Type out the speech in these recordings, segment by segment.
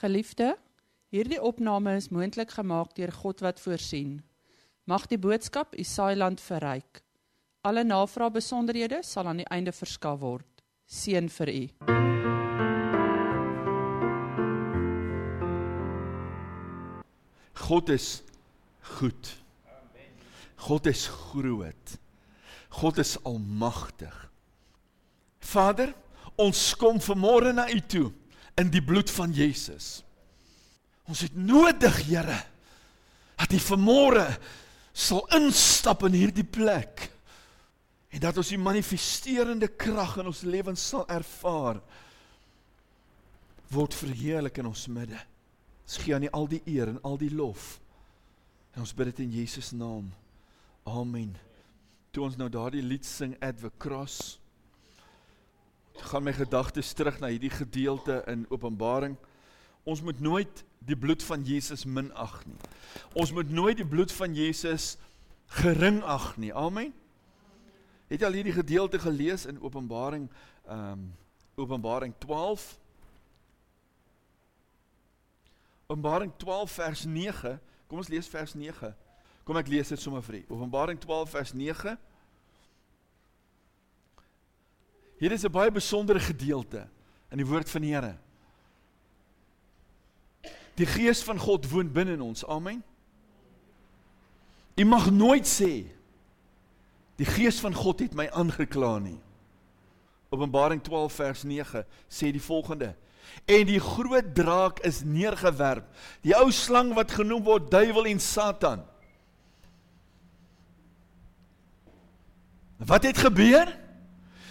Geliefde, hierdie opname is moontlik gemaak deur God wat voorsien. Mag die boodskap u saailand verryk. Alle navrae besonderhede sal aan die einde verskaf word. Seën vir u. God is goed. God is groot. God is almagtig. Vader, ons kom vanmôre na U toe in die bloed van Jesus. Ons het nodig, Here, dat U vanmôre sal instap in hierdie plek en dat ons die manifesterende krag in ons lewens sal ervaar word verheerlik in ons midde. Ons gee aan U al die eer en al die lof. En ons bid dit in Jesus naam. Amen. Toe ons nou daardie lied sing at the cross gaan my gedagtes terug na hierdie gedeelte in Openbaring. Ons moet nooit die bloed van Jesus minag nie. Ons moet nooit die bloed van Jesus gering ag nie. Amen. Het jy al hierdie gedeelte gelees in Openbaring ehm um, Openbaring 12? Openbaring 12 vers 9. Kom ons lees vers 9. Kom ek lees dit sommer vir u. Openbaring 12 vers 9. Hier is 'n baie besondere gedeelte in die woord van die Here. Die gees van God woon binne in ons. Amen. U mag nooit sê die gees van God het my aangekla nie. Openbaring 12 vers 9 sê die volgende: En die groot draak is neergewerp, die ou slang wat genoem word duiwel en Satan. Wat het gebeur?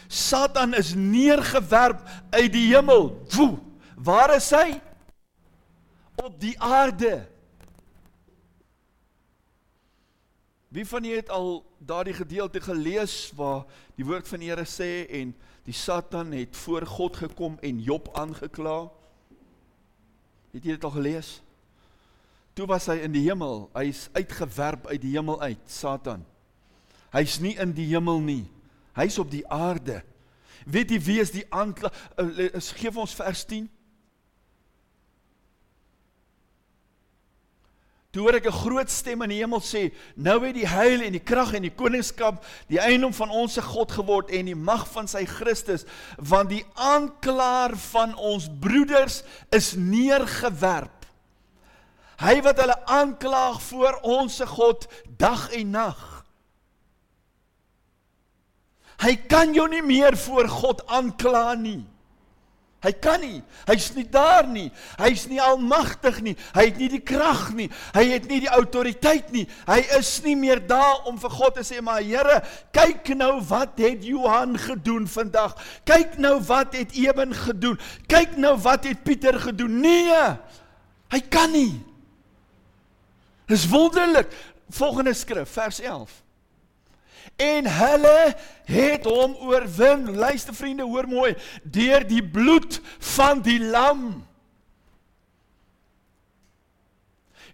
Satan is neergewerp uit die hemel. Woe! Waar is hy? Op die aarde. Wie van julle het al daardie gedeelte gelees waar die woord van die Here sê en die Satan het voor God gekom en Job aangekla? Het jy dit al gelees? Toe was hy in die hemel, hy's uitgewerp uit die hemel uit, Satan. Hy's nie in die hemel nie. Hy's op die aarde. Weet jy wie is die aankla? Uh, geef ons vers 10. Toe hoor ek 'n groot stem in die hemel sê: "Nou het die heil en die krag en die koningskap die eiendom van ons se God geword en die mag van sy Christus, want die aanklaer van ons broeders is neergewerp. Hy wat hulle aanklaag voor ons se God dag en nag." Hy kan jou nie meer voor God aankla nie. Hy kan nie. Hy's nie daar nie. Hy's nie almagtig nie. Hy het nie die krag nie. Hy het nie die autoriteit nie. Hy is nie meer daar om vir God te sê, "Maar Here, kyk nou wat het Johan gedoen vandag. Kyk nou wat het Eben gedoen. Kyk nou wat het Pieter gedoen." Nee. Hy kan nie. Dis wonderlik. Volgende skrif, vers 11 en hulle het hom oorwin. Luister vriende, hoor mooi, deur die bloed van die lam.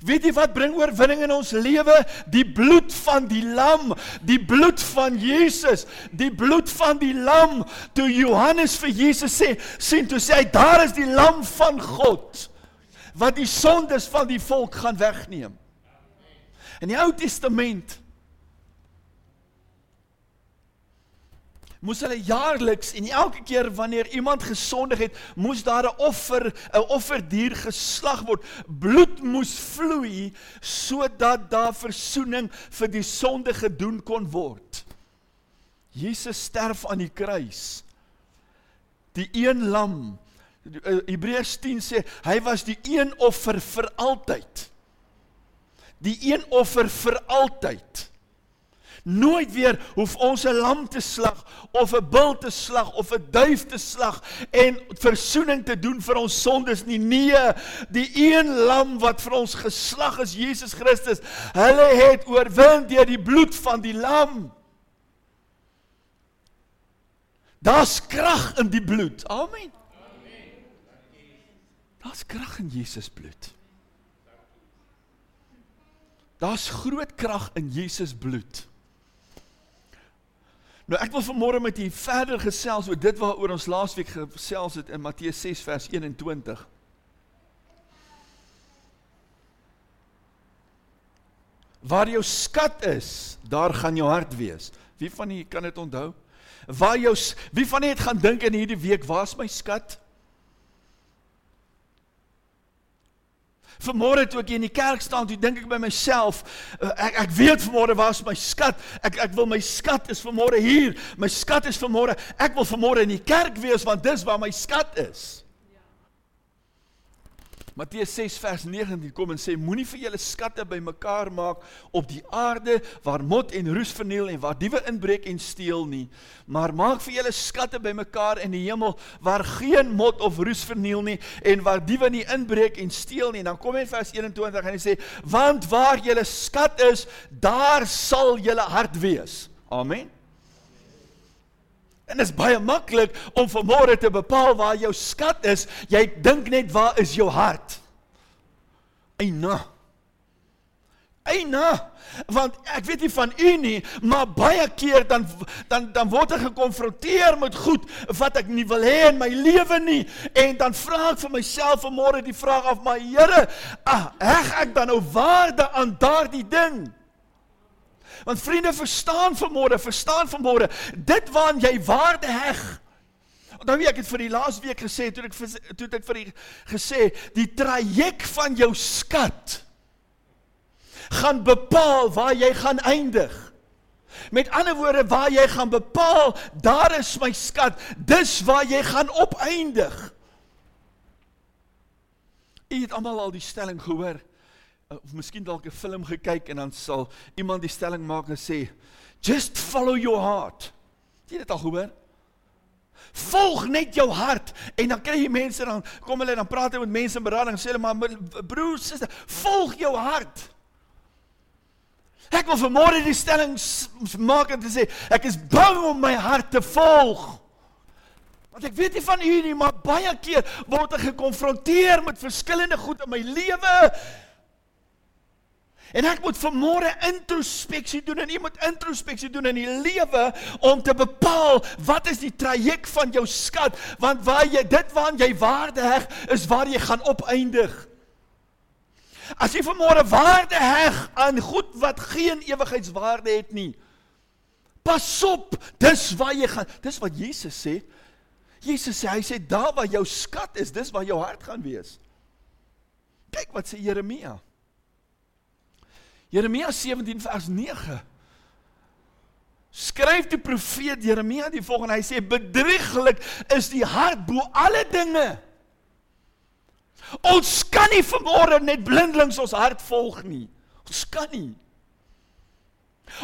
Weet jy wat bring oorwinning in ons lewe? Die bloed van die lam, die bloed van Jesus, die bloed van die lam. Toe Johannes vir Jesus sê, sien toe sê hy, daar is die lam van God wat die sondes van die volk gaan wegneem. In die Ou Testament moes hulle jaarliks en elke keer wanneer iemand gesondig het, moes daar 'n offer, 'n offerdier geslag word. Bloed moes vloei sodat daar verzoening vir die sonde gedoen kon word. Jesus sterf aan die kruis. Die een lam. Eh, Hebreërs 10 sê hy was die een offer vir altyd. Die een offer vir altyd. Nooit weer hoef ons 'n lam te slag of 'n bul te slag of 'n duif te slag en verzoening te doen vir ons sondes nie. Nee, die een lam wat vir ons geslag is, Jesus Christus, hulle het oorwin deur die bloed van die lam. Daar's krag in die bloed. Amen. Daar's krag in Jesus bloed. Daar's groot krag in Jesus bloed. Nou ek wil vanmôre met u verder gesels oor dit waaroor ons laasweek gesels het in Matteus 6 vers 21. Waar jou skat is, daar gaan jou hart wees. Wie van u kan dit onthou? Waar jou wie van u het gaan dink in hierdie week, waar's my skat? Vanmôre toe ek in die kerk staan, toe dink ek by myself, uh, ek ek weet vanmôre waar's my skat. Ek ek wil my skat is vanmôre hier. My skat is vanmôre. Ek wil vanmôre in die kerk wees want dis waar my skat is. Matteus 6 vers 19 kom en sê moenie vir julle skatte bymekaar maak op die aarde waar mot en roes verniel en waar diewe inbreek en steel nie, maar maak vir julle skatte bymekaar in die hemel waar geen mot of roes verniel nie en waar diewe nie inbreek en steel nie. En dan kom hy in vers 21 en hy sê want waar julle skat is, daar sal julle hart wees. Amen. En dit is baie maklik om vanmôre te bepaal waar jou skat is. Jy dink net waar is jou hart? Eina. Eina. Want ek weet nie van u nie, maar baie keer dan dan dan word ek gekonfronteer met goed wat ek nie wil hê in my lewe nie en dan vra ek vir myself vanmôre die vraag af, maar Here, ah, heg ek dan nou waarde aan daardie ding? Want vriende, verstaan vanmôre, verstaan vanmôre, dit waaraan jy waarde heg. Nou wie ek het vir die laaste week gesê toe ek toe ek vir die gesê die traject van jou skat gaan bepaal waar jy gaan eindig. Met ander woorde waar jy gaan bepaal, daar is my skat, dis waar jy gaan opeindig. Jy het almal al die stelling gehoor of miskien dalk 'n film gekyk en dan sal iemand die stelling maak en sê just follow your heart. Het jy dit al gehoor? Volg net jou hart en dan kry jy mense dan kom hulle dan praat hulle met mense in berading sê hulle maar broer suster volg jou hart. Ek wil vanmôre die stelling maak en sê ek is bang om my hart te volg. Want ek weet nie van u nie maar baie keer word ek gekonfronteer met verskillende goed in my lewe En ek moet vanmôre introspeksie doen en jy moet introspeksie doen in die lewe om te bepaal wat is die traject van jou skat want waar jy dit waaraan jy waarde heg is waar jy gaan opeindig. As jy vanmôre waarde heg aan goed wat geen ewigheidswaarde het nie. Pas op, dis waar jy gaan. Dis wat Jesus sê. Jesus sê hy sê daar waar jou skat is, dis waar jou hart gaan wees. Kyk wat sê Jeremia. Jeremia 17 vers 9. Skryf die profeet Jeremia die volgende, hy sê bedrieglik is die hart bo alle dinge. Ons kan nie vanmôre net blindelings ons hart volg nie. Ons kan nie.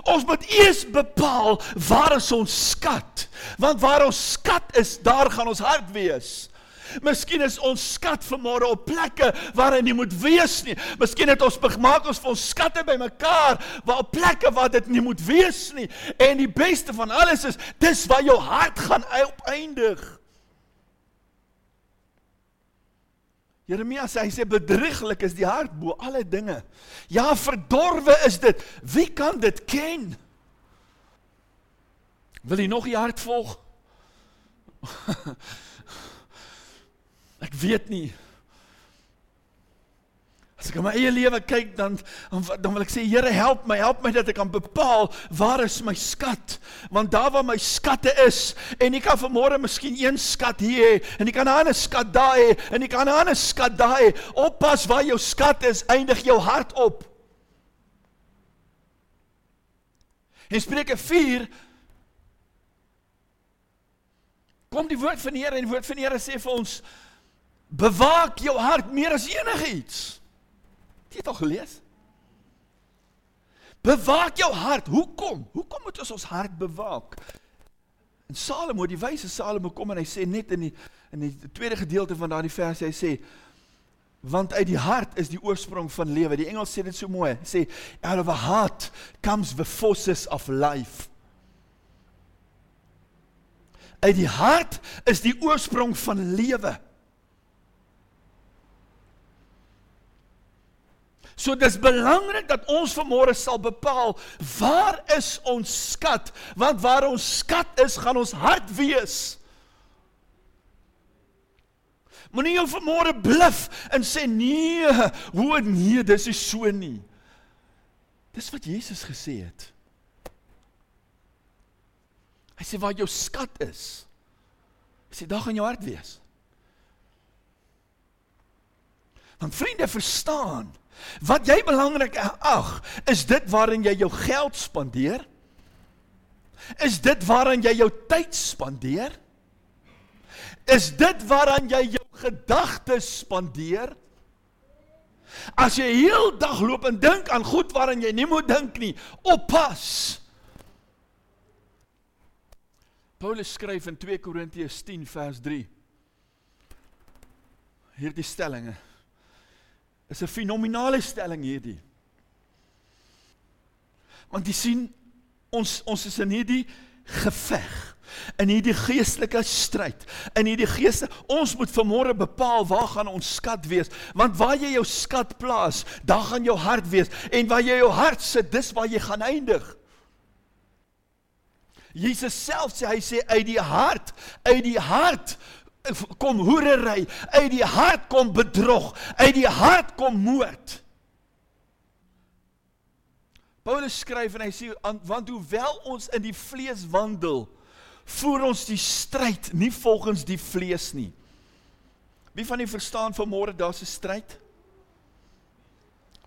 Ons moet eers bepaal waar is ons skat? Want waar ons skat is, daar gaan ons hart wees. Miskien is ons skat vanmôre op plekke waar hy nie moet wees nie. Miskien het ons gemaak ons vir ons skatte bymekaar waar op plekke waar dit nie moet wees nie. En die beste van alles is dis waar jou hart gaan uiteindig. Jeremia sê hy sê bedrieglik is die hart bo alle dinge. Ja, verdorwe is dit. Wie kan dit ken? Wil jy nog die hart volg? Ek weet nie. As ek in my eie lewe kyk dan dan wil ek sê Here help my, help my dat ek kan bepaal waar is my skat? Want daar waar my skatte is en jy kan vanmôre miskien een skat hier hê en jy kan 'n ander skat daar hê en jy kan 'n ander skat daar hê. Oppas waar jou skat is, eindig jou hart op. En Spreuke 4 kom die woord van die Here en die woord van die Here sê vir ons bewaak jou hart meer as enigiets. Het jy dit al gelees? Bewaak jou hart. Hoekom? Hoekom moet ons ons hart bewaak? En Salomo, die wyse Salomo kom en hy sê net in die in die tweede gedeelte van daardie vers hy sê want uit die hart is die oorsprong van lewe. Die Engels sê dit so mooi. Hy sê out of a heart comes the forces of life. Uit die hart is die oorsprong van lewe. So dis belangrik dat ons vanmôre sal bepaal waar is ons skat? Want waar ons skat is, gaan ons hart wees. Moenie jou vanmôre bluf en sê nee, hoe nee, dis is so nie. Dis wat Jesus gesê het. Hy sê waar jou skat is, sê daar gaan jou hart wees. Want vriende verstaan, wat jy belangrik ag, is dit waarin jy jou geld spandeer? Is dit waaraan jy jou tyd spandeer? Is dit waaraan jy jou gedagtes spandeer? As jy heel dag loop en dink aan goed waaraan jy nie moet dink nie, oppas. Paulus skryf in 2 Korintiërs 10 vers 3. Hierdie stellinge is 'n fenominale stelling hierdie. Want jy sien ons ons is in hierdie geveg in hierdie geestelike stryd, in hierdie geeste, ons moet vanmôre bepaal waar gaan ons skat wees, want waar jy jou skat plaas, daar gaan jou hart wees en waar jy jou hart sit, dis waar jy gaan eindig. Jesus self sê hy sê uit die hart, uit die hart kom hoerery, uit die hart kom bedrog, uit die hart kom moord. Paulus skryf en hy sê want hoewel ons in die vlees wandel, voer ons die stryd nie volgens die vlees nie. Wie van julle verstaan vanmôre daar's 'n stryd?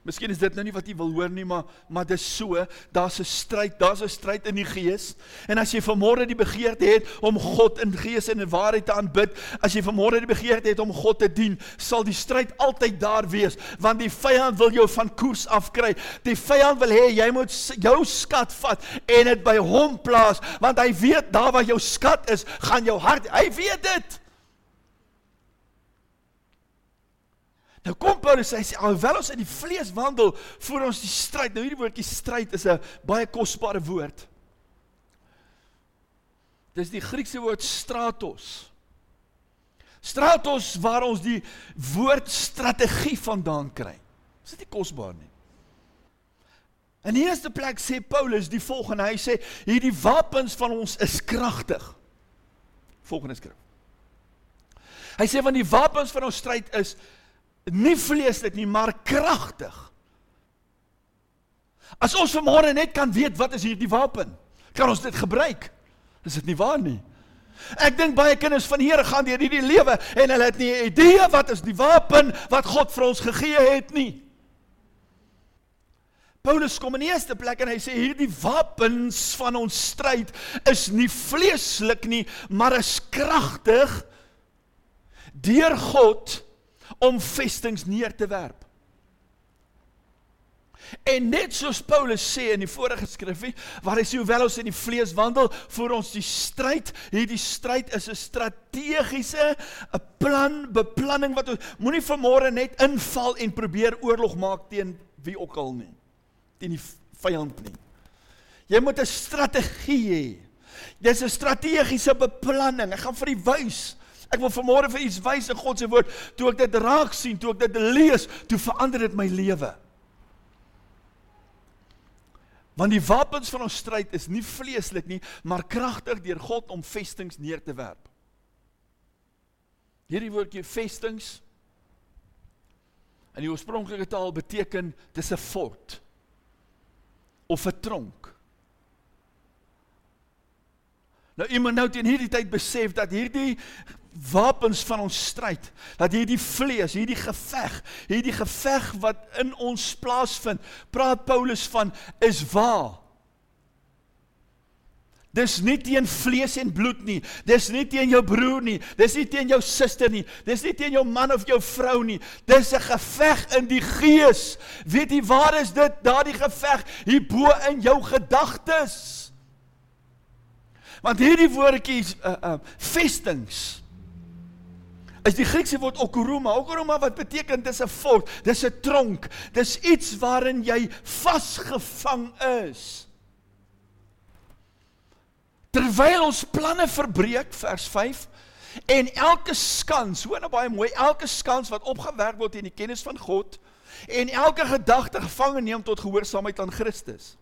Miskien is dit nou nie wat jy wil hoor nie, maar maar dis so, daar's 'n stryd, daar's 'n stryd in die gees. En as jy vanmôre die begeerte het om God in gees en in waarheid te aanbid, as jy vanmôre die begeerte het om God te dien, sal die stryd altyd daar wees, want die vyand wil jou van koers afkry. Die vyand wil hê jy moet jou skat vat en dit by hom plaas, want hy weet daar waar jou skat is, gaan jou hart. Hy weet dit. Nou kom Paulus sê alhoewel ons in die vlees wandel, voer ons die stryd. Nou hierdie woordjie stryd is 'n baie kosbare woord. Dis die Griekse woord stratos. Stratos waar ons die woord strategie vandaan kry. Is dit nie kosbaar nie? In die eerste plek sê Paulus die volgende, hy sê hierdie wapens van ons is kragtig. Volgende skrif. Hy sê van die wapens van ons stryd is nie vleeslik nie, maar kragtig. As ons vanmôre net kan weet wat is hierdie wapen, kan ons dit gebruik. Is dit nie waar nie? Ek dink baie kinders van Here gaan deur hierdie lewe en hulle het nie 'n idee wat is die wapen wat God vir ons gegee het nie. Paulus kom in die eerste plek en hy sê hierdie wapens van ons stryd is nie vleeslik nie, maar is kragtig deur God om vestings neer te werp. En net soos Paulus sê in die vorige skrifgie, waar hy sê hoewel ons in die vlees wandel, voer ons die stryd. Hierdie stryd is 'n strategiese 'n plan, beplanning wat ons moenie vanmôre net inval en probeer oorlog maak teen wie ook al nie. Teen die vyand nie. Jy moet 'n strategie hê. Dis 'n strategiese beplanning. Ek gaan vir u wys Ek wil vanmôre vir iets wys in God se woord. Toe ek dit raak sien, toe ek dit lees, toe verander dit my lewe. Want die wapens van ons stryd is nie vleeslik nie, maar kragtig deur God om vestings neer te werp. Hierdie woordjie vestings in die oorspronklike taal beteken dis 'n fort of 'n tronk. Nou iemand nou teen hierdie tyd besef dat hierdie wapens van ons stryd dat hierdie vlees, hierdie geveg, hierdie geveg wat in ons plaasvind, praat Paulus van is waar. Dis nie teen vlees en bloed nie. Dis nie teen jou broer nie. Dis nie teen jou suster nie. Dis nie teen jou man of jou vrou nie. Dis 'n geveg in die gees. Weet jy waar is dit? Daardie geveg hier bo in jou gedagtes. Want hierdie woordjies uh uh vestings is die Griekse woord okoroma. Okoroma wat beteken dis 'n fort, dis 'n tronk, dis iets waarin jy vasgevang is. Terwyl ons planne verbreek vers 5 en elke skans, hoor nou baie mooi, elke skans wat opgewerk word in die kennis van God en elke gedagte gevange neem tot gehoorsaamheid aan Christus.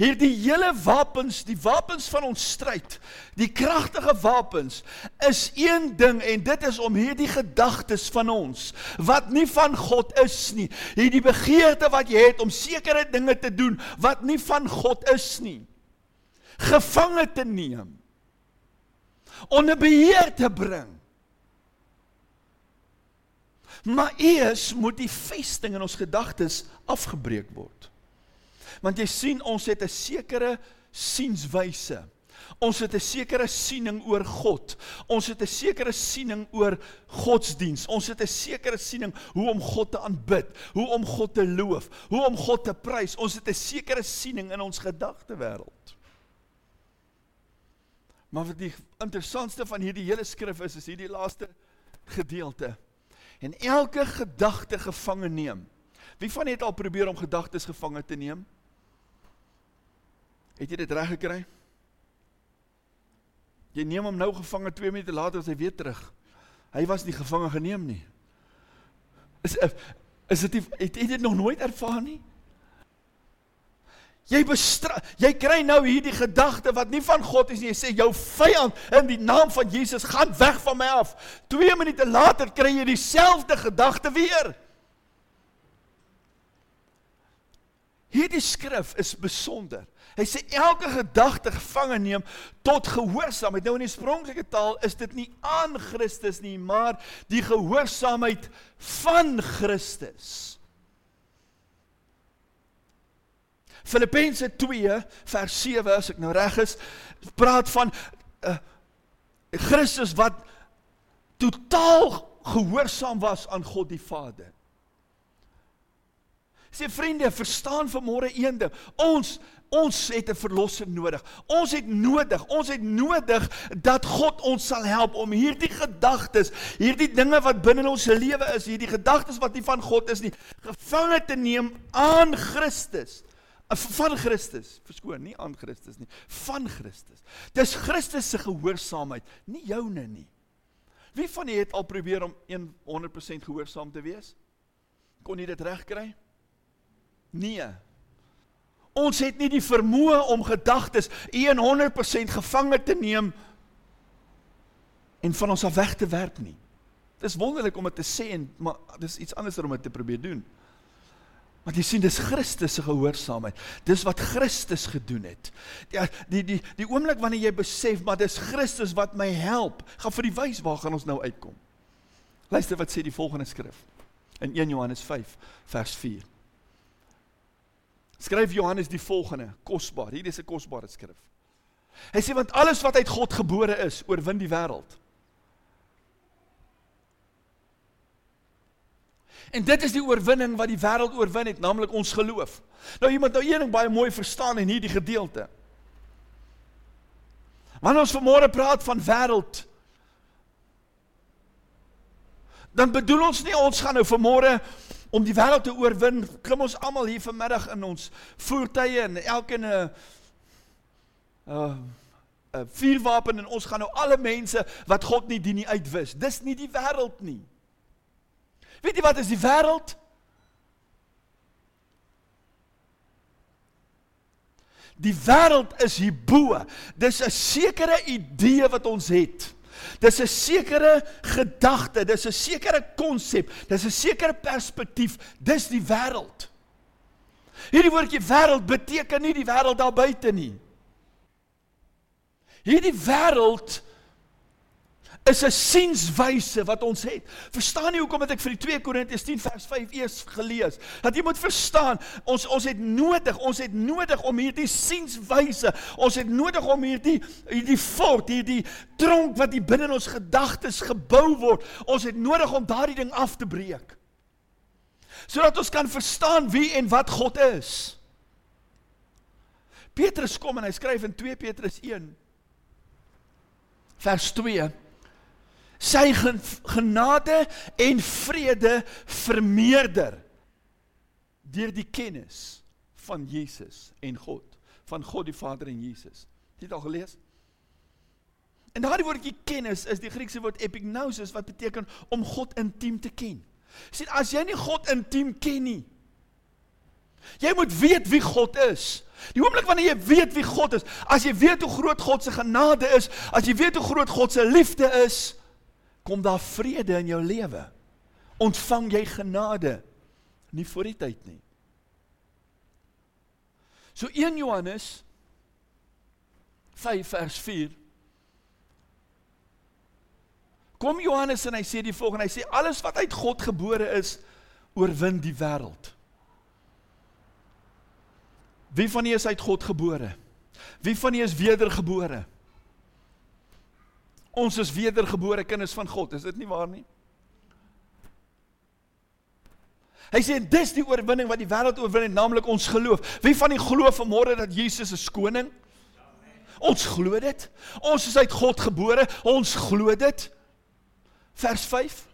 Hierdie hele wapens, die wapens van ons stryd, die kragtige wapens is een ding en dit is om hierdie gedagtes van ons wat nie van God is nie, hierdie begeerte wat jy het om sekere dinge te doen wat nie van God is nie, gevange te neem, onder beheer te bring. Maar eers moet die vesting in ons gedagtes afgebreek word. Want jy sien ons het 'n sekere sienswyse. Ons het 'n sekere siening oor God. Ons het 'n sekere siening oor godsdiens. Ons het 'n sekere siening hoe om God te aanbid, hoe om God te loof, hoe om God te prys. Ons het 'n sekere siening in ons gedagtewêreld. Maar wat die interessantste van hierdie hele skrif is, is hierdie laaste gedeelte. En elke gedagte gevange neem. Wie van julle het al probeer om gedagtes gevange te neem? Het jy dit reg gekry? Jy neem hom nou gevange 2 minute later as hy weer terug. Hy was nie gevange geneem nie. Is is dit het jy dit nog nooit ervaar nie? Jy bestra jy kry nou hierdie gedagte wat nie van God is nie. Jy sê jou vyand in die naam van Jesus gaan weg van my af. 2 minute later kry jy dieselfde gedagte weer. Hierdie skrif is besonder. Hy sê elke gedagte gevange neem tot gehoorsaamheid. Nou in die spronklike taal is dit nie aan Christus nie, maar die gehoorsaamheid van Christus. Filippense 2 vers 7 as ek nou reg is, praat van uh, Christus wat totaal gehoorsaam was aan God die Vader. Sê vriende, verstaan vanmôre een ding. Ons Ons het 'n verlosser nodig. Ons het nodig, ons het nodig dat God ons sal help om hierdie gedagtes, hierdie dinge wat binne ons lewe is, hierdie gedagtes wat nie van God is nie, gevange te neem aan Christus. Van Christus, verskoon, nie aan Christus nie, van Christus. Dis Christus se gehoorsaamheid, nie joune nie. Wie van julle het al probeer om 100% gehoorsaam te wees? Kon jy dit regkry? Nee. Ons het nie die vermoë om gedagtes 100% gevange te neem en van ons af weg te werp nie. Dis wonderlik om dit te sê en maar dis iets anders om dit te probeer doen. Want jy sien dis Christus se gehoorsaamheid. Dis wat Christus gedoen het. Ja, die die die oomblik wanneer jy besef maar dis Christus wat my help, gaan vir die wys waar gaan ons nou uitkom. Luister wat sê die volgende skrif in 1 Johannes 5 vers 4 skryf Johannes die volgende, kosbaar. Hierdie is 'n kosbare skrif. Hy sê want alles wat uit God gebore is, oorwin die wêreld. En dit is die oorwinning wat die wêreld oorwin het, naamlik ons geloof. Nou iemand nou een ding baie mooi verstaan in hierdie gedeelte. Wanneer ons vanmôre praat van wêreld, dan bedoel ons nie ons gaan nou vanmôre om die wêreld te oorwin, klim ons almal hier vanmiddag in ons voertuie en elkeen 'n 'n 'n vuurwapen en ons gaan nou alle mense wat God nie dien nie uitwis. Dis nie die wêreld nie. Weet jy wat is die wêreld? Die wêreld is hierbo. Dis 'n sekere idee wat ons het. Dis 'n sekere gedagte, dis 'n sekere konsep, dis 'n sekere perspektief, dis die wêreld. Hierdie woordjie wêreld beteken nie die wêreld daar buite nie. Hierdie wêreld is 'n sienswyse wat ons het. Verstaan jy hoekom het ek vir die 2 Korintiërs 10 vers 5 eers gelees? Dat jy moet verstaan, ons ons het nodig, ons het nodig om hierdie sienswyse, ons het nodig om hierdie hierdie fort, hierdie tronk wat hier binne in ons gedagtes gebou word, ons het nodig om daardie ding af te breek. Sodat ons kan verstaan wie en wat God is. Petrus kom en hy skryf in 2 Petrus 1 vers 2 sy genade en vrede vermeerder deur die kennis van Jesus en God, van God die Vader en Jesus. Het jy dit al gelees? En daardie woordjie kennis is die Griekse woord epignosis wat beteken om God intiem te ken. Sien, as jy nie God intiem ken nie, jy moet weet wie God is. Die oomblik wanneer jy weet wie God is, as jy weet hoe groot God se genade is, as jy weet hoe groot God se liefde is, kom daar vrede in jou lewe. Ontvang jy genade nie voor die tyd nie. So 1 Johannes 5 vers 4 Kom Johannes en hy sê die volgende, hy sê alles wat uit God gebore is, oorwin die wêreld. Wie van julle is uit God gebore? Wie van julle is wedergebore? Ons is wedergebore kinders van God, is dit nie waar nie? Hy sê dis die oorwinning wat die wêreld oorwin het, naamlik ons geloof. Wie van die glo vanmôre dat Jesus is koning? Ons glo dit. Ons is uit God gebore. Ons glo dit. Vers 5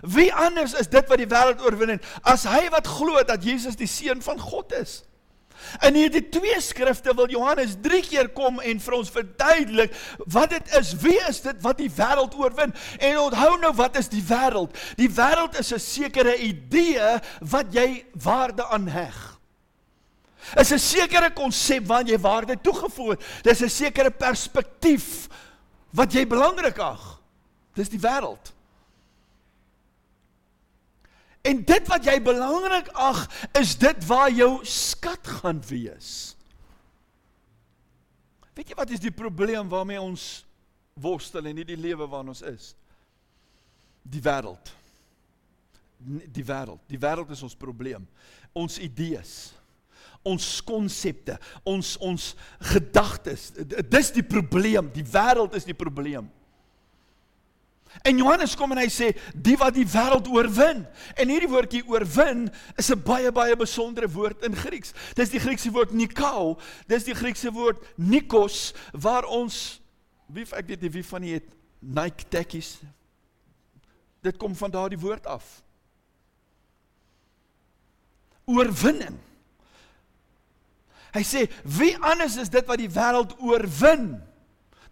Wie anders is dit wat die wêreld oorwin het as hy wat glo dat Jesus die seun van God is? In hierdie twee skrifte wil Johannes 3 keer kom en vir ons verduidelik wat dit is, wie is dit wat die wêreld oorwin? En onthou nou wat is die wêreld? Die wêreld is 'n sekere idee wat jy waarde aan heg. Is 'n sekere konsep waaraan jy waarde toegevoeg het. Dis 'n sekere perspektief wat jy belangrik ag. Dis die wêreld. En dit wat jy belangrik ag, is dit waar jou skat gaan wees. Weet jy wat is die probleem waarmee ons worstel en nie die lewe waarin ons is? Die wêreld. Die wêreld. Die wêreld is ons probleem. Ons idees ons konsepte, ons ons gedagtes. Dis die probleem. Die wêreld is die probleem. En Johannes kom en hy sê die wat die wêreld oorwin. En hierdie woordjie oorwin is 'n baie baie besondere woord in Grieks. Dis die Griekse woord nikao. Dis die Griekse woord nikos waar ons wie ek weet nie wie van julle het Nike tekkies. Dit kom van daardie woord af. Oorwinning. Hy sê wie anders is dit wat die wêreld oorwin?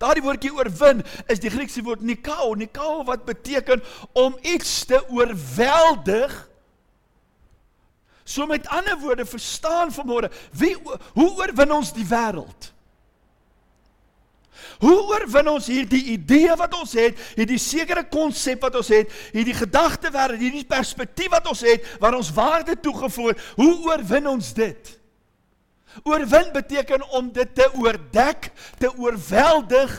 Daardie woordjie oorwin is die Griekse woord nikao, nikao wat beteken om iets te oorweldig. So met ander woorde verstaan vanmôre, wie hoe oorwin ons die wêreld? Hoe oorwin ons hierdie idee wat ons het, hierdie sekere konsep wat ons het, hierdie gedagte wêreld, hierdie perspektief wat ons het, waar ons waarde toegevoeg, hoe oorwin ons dit? Oorwin beteken om dit te oordek, te oorweldig.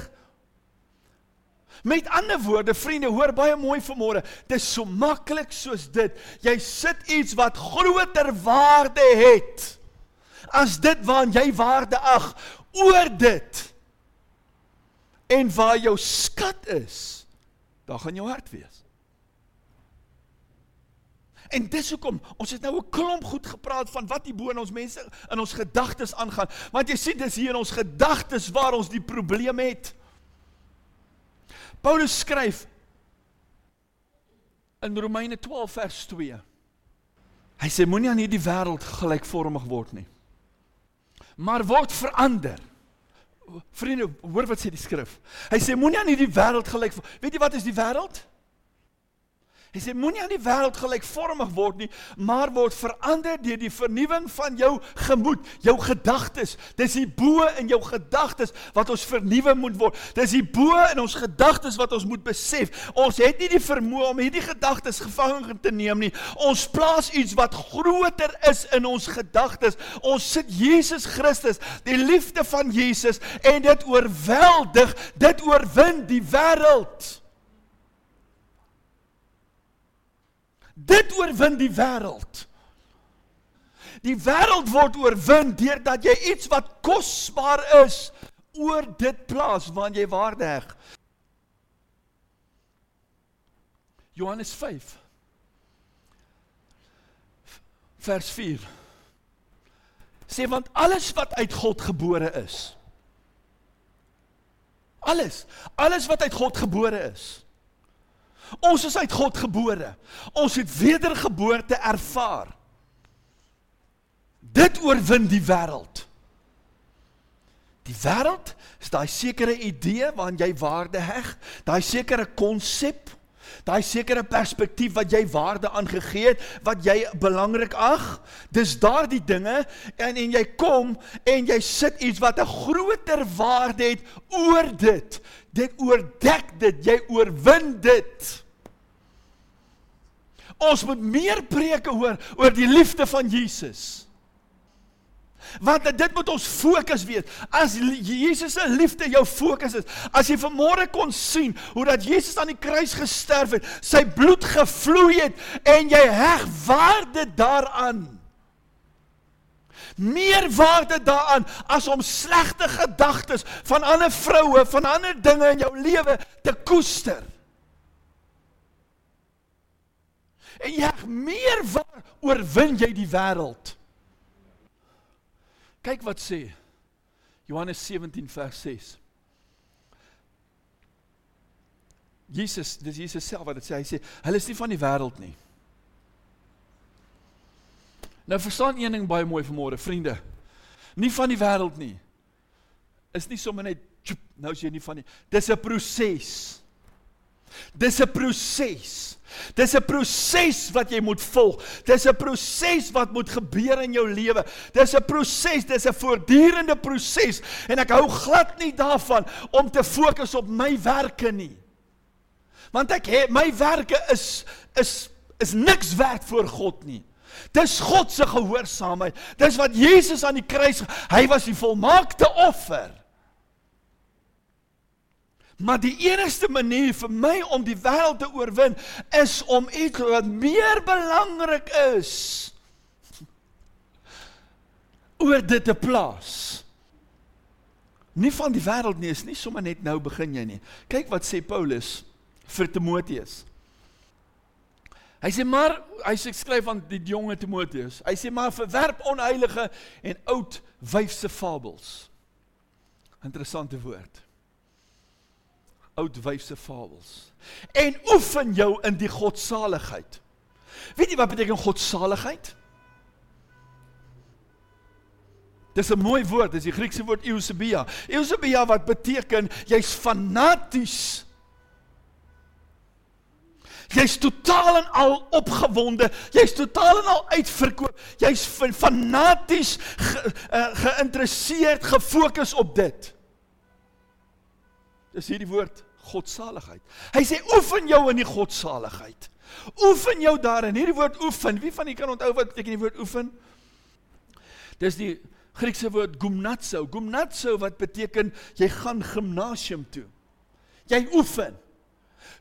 Met ander woorde, vriende, hoor baie mooi vanmôre. Dit is so maklik soos dit. Jy sit iets wat groter waarde het as dit waaraan jy waarde ag oor dit. En waar jou skat is, daar gaan jou hart wees. En dis hoekom ons het nou 'n klomp goed gepraat van wat hier bo in ons mense in ons gedagtes aangaan. Want jy sien dis hier in ons gedagtes waar ons die probleem het. Paulus skryf in Romeine 12 vers 2. Hy sê moenie aan hierdie wêreld gelykvormig word nie. Maar word verander. Vriende, hoor wat sê die skrif. Hy sê moenie aan hierdie wêreld gelyk weet jy wat is die wêreld? Hy sê moenie aan die wêreld gelykvormig word nie, maar word verander deur die vernuwing van jou gemoed, jou gedagtes. Dis die bo in jou gedagtes wat ons vernuwe moet word. Dis die bo in ons gedagtes wat ons moet besef. Ons het nie die vermoë om hierdie gedagtes gevange te neem nie. Ons plaas iets wat groter is in ons gedagtes. Ons sit Jesus Christus, die liefde van Jesus en dit oorweldig, dit oorwin die wêreld. Dit oorwin die wêreld. Die wêreld word oorwin deurdat jy iets wat kosbaar is oor dit plaas waarin jy waarde heg. Johannes 5 vers 4 sê want alles wat uit God gebore is alles alles wat uit God gebore is Ons is uit God gebore. Ons het wedergeboorte ervaar. Dit oorwin die wêreld. Die wêreld is daai sekere idee waaraan jy waarde heg, daai sekere konsep, Daai sekere perspektief wat jy waarde aangegee het, wat jy belangrik ag, dis daardie dinge en en jy kom en jy sit iets wat 'n groter waarde het oor dit. Dit oordek dit, jy oorwin dit. Ons moet meer preke hoor oor die liefde van Jesus. Want dit moet ons fokus wees. As Jesus se liefde jou fokus is, as jy vanmôre kon sien hoe dat Jesus aan die kruis gesterf het, sy bloed gevloei het en jy heg waarde daaraan. Meer waarde daaraan as om slegte gedagtes van ander vroue, van ander dinge in jou lewe te koester. En jy meer waar oorwin jy die wêreld. Kyk wat sê Johannes 17 vers 6. Jesus, dis Jesus self wat dit sê. Hy sê hulle is nie van die wêreld nie. Nou verstaan een ding baie mooi vanmôre, vriende. Nie van die wêreld nie. Is nie sommer net tjoep, nou is jy nie van nie. Dis 'n proses. Dis 'n proses. Dis 'n proses wat jy moet volg. Dis 'n proses wat moet gebeur in jou lewe. Dis 'n proses, dis 'n voortdurende proses en ek hou glad nie daarvan om te fokus op my werke nie. Want ek het my werke is is is niks werd voor God nie. Dis God se gehoorsaamheid. Dis wat Jesus aan die kruis, hy was die volmaakte offer. Maar die enigste manier vir my om die wêreld te oorwin is om iets wat meer belangrik is oor dit te plaas. Nie van die wêreld nie, is nie sommer net nou begin jy nie. Kyk wat sê Paulus vir Timoteus. Hy sê maar hy sê skryf aan die jonge Timoteus. Hy sê maar verwerp onheilige en oud wyfse fabels. Interessante woord oud wyse fabels. En oefen jou in die godsaligheid. Weet jy wat beteken godsaligheid? Dis 'n mooi woord, dis die Griekse woord eusebia. Eusebia wat beteken jy's fanaties. Jy's totaal en al opgewonde, jy's totaal en al uitverkoop. Jy's fanaties ge, uh, geïnteresseerd, gefokus op dit. Dis hierdie woord godsaligheid. Hy sê oefen jou in die godsaligheid. Oefen jou daarin. Hierdie woord oefen, wie van julle kan onthou wat beteken die woord oefen? Dis die Griekse woord gymnazo. Gymnazo wat beteken jy gaan gimnasium toe. Jy oefen.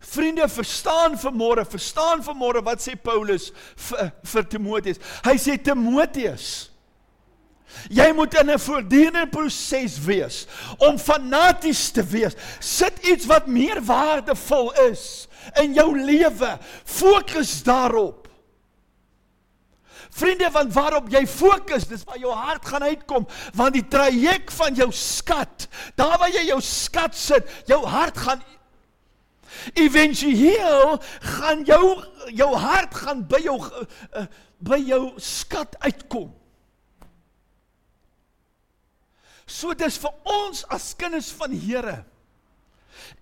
Vriende, verstaan vanmôre, verstaan vanmôre wat sê Paulus vir, vir Timoteus. Hy sê Timoteus, Jy moet in 'n voortdurende proses wees om fanaties te wees. Sit iets wat meer waardevol is in jou lewe. Fokus daarop. Vriende, want waarop jy fokus, dis waar jou hart gaan uitkom, want die traject van jou skat, daar waar jy jou skat sit, jou hart gaan eventueel gaan jou jou hart gaan by jou uh, by jou skat uitkom. So dis vir ons as kinders van Here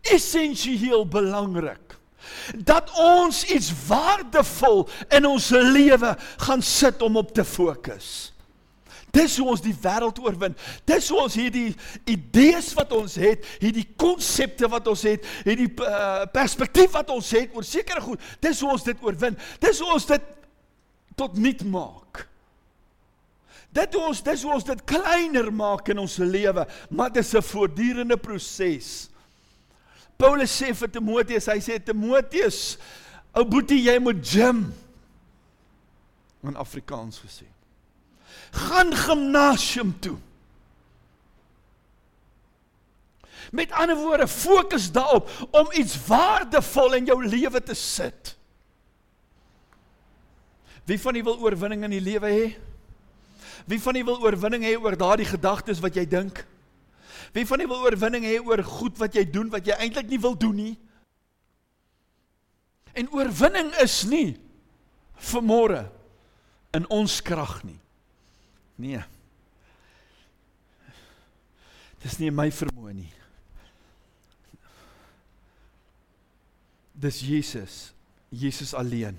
essensieel belangrik dat ons iets waardevol in ons lewe gaan sit om op te fokus. Dis hoe ons die wêreld oorwin. Dis hoe ons hierdie idees wat ons het, hierdie konsepte wat ons het, hierdie uh, perspektief wat ons het oor sekere goed, dis hoe ons dit oorwin. Dis hoe ons dit tot nut maak. Dit hoe ons dis hoe ons dit kleiner maak in ons lewe, maar dit is 'n voortdurende proses. Paulus sê vir Timoteus, hy sê Timoteus, ou boetie, jy moet gym in Afrikaans gesê. Gaan gimnasium toe. Met ander woorde, fokus daarop om iets waardevol in jou lewe te sit. Wie van julle wil oorwinning in die lewe hê? Wie van julle wil oorwinning hê oor daardie gedagtes wat jy dink? Wie van julle wil oorwinning hê oor goed wat jy doen wat jy eintlik nie wil doen nie? En oorwinning is nie vir môre in ons krag nie. Nee. Dis nie my vermoë nie. Dis Jesus. Jesus alleen.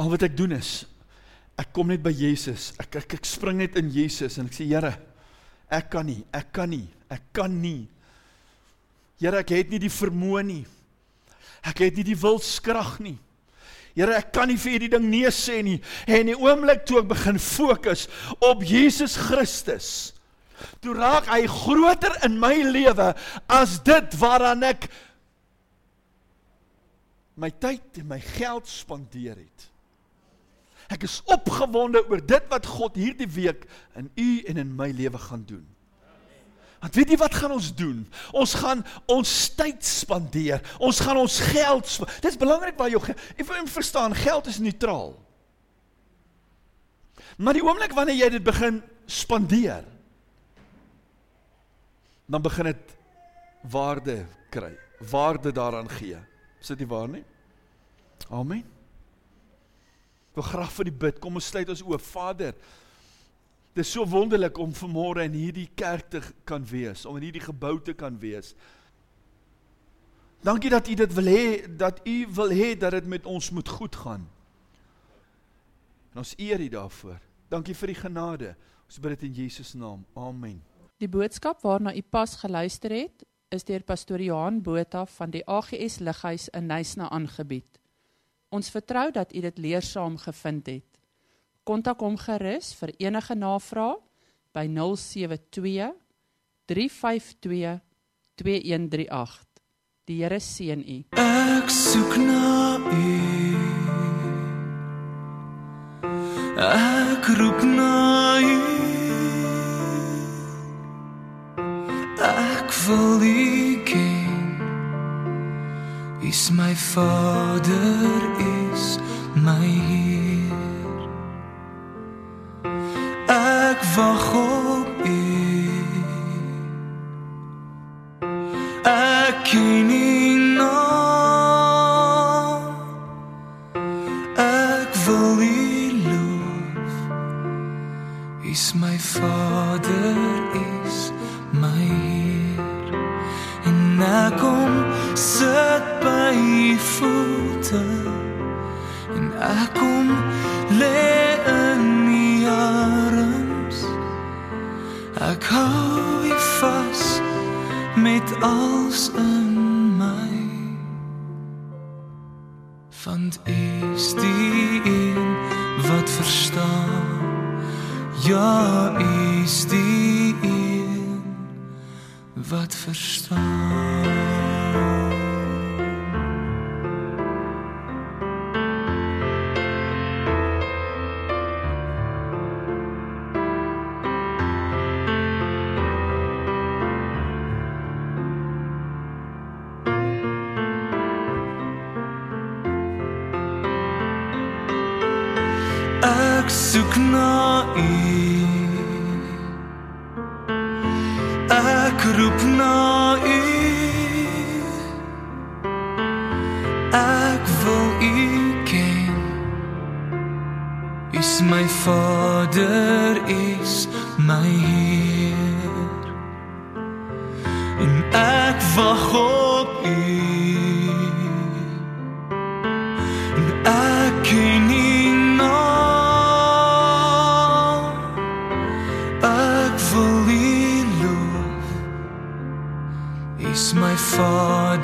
Al wat ek doen is ek kom net by Jesus. Ek ek ek spring net in Jesus en ek sê Here, ek kan nie, ek kan nie, ek kan nie. Here, ek het nie die vermoë nie. Ek het nie die wilskrag nie. Here, ek kan nie vir hierdie ding nee sê nie. En in die oomblik toe ek begin fokus op Jesus Christus, toe raak hy groter in my lewe as dit waaraan ek my tyd en my geld spandeer het. Ek is opgewonde oor dit wat God hierdie week in u en in my lewe gaan doen. Want weet jy wat gaan ons doen? Ons gaan ons tyd spandeer. Ons gaan ons geld. Dit is belangrik waar jou ek wil verstaan, geld is neutraal. Maar die oomblik wanneer jy dit begin spandeer, dan begin dit waarde kry. Waarde daaraan gee. Is dit nie waar nie? Amen. Ek wil graag vir die bid. Kom ons sluit ons oë. Vader, Dit is so wonderlik om vanmôre in hierdie kerk te kan wees, om in hierdie gebou te kan wees. Dankie dat u dit wil hê, dat u wil hê dat dit met ons moet goed gaan. En ons eer u daarvoor. Dankie vir die genade. Ons bid dit in Jesus naam. Amen. Die boodskap waarna u pas geluister het, is deur pastoor Johan Botha van die AGS Lighuis in Nysna aangebied. Ons vertrou dat u dit leersaam gevind het. Kontak hom gerus vir enige navrae by 072 352 2138. Die Here seën u. Ek soek na u. Ek roep na u. Ek wil u. Is my Vader is my Heer. Ek wag op u. Ek ken u naam. Ek wil u loof. Is my Vader is my Heer. En ek kom sit by u voete. En ek kom lê in u arms. Ek hou u vas met alles in my. Want u is die een wat verstaan. Ja, u is die een wat verstaan. Ek roep na u. Ek wil u ken. Is my Vader is my Heer. En ek wag op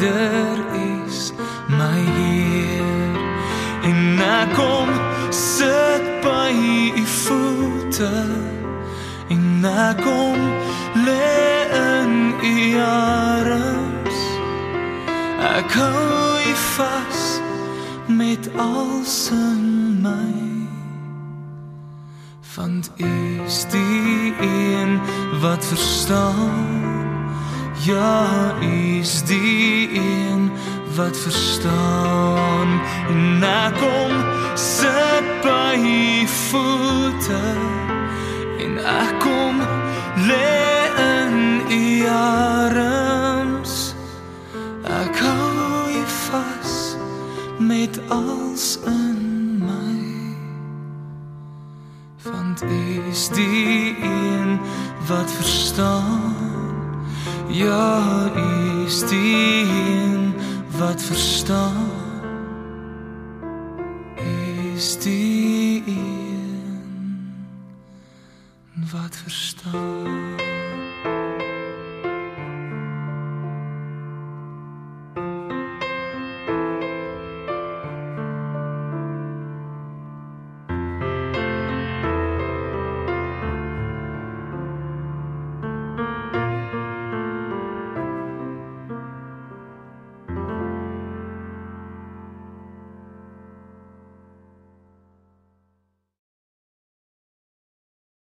Vader is my Heer. En ek kom sit by u voete. En ek kom lê in u arms. Ek hou u vas met alles in my. Want u is die een wat verstaan. Ja, is die een wat verstaan. En ek kom sit by u voete. En ek kom lê in u arms. Ek hou u vas met alles in my. Want is die een wat verstaan. Ja, u is die een wat verstaan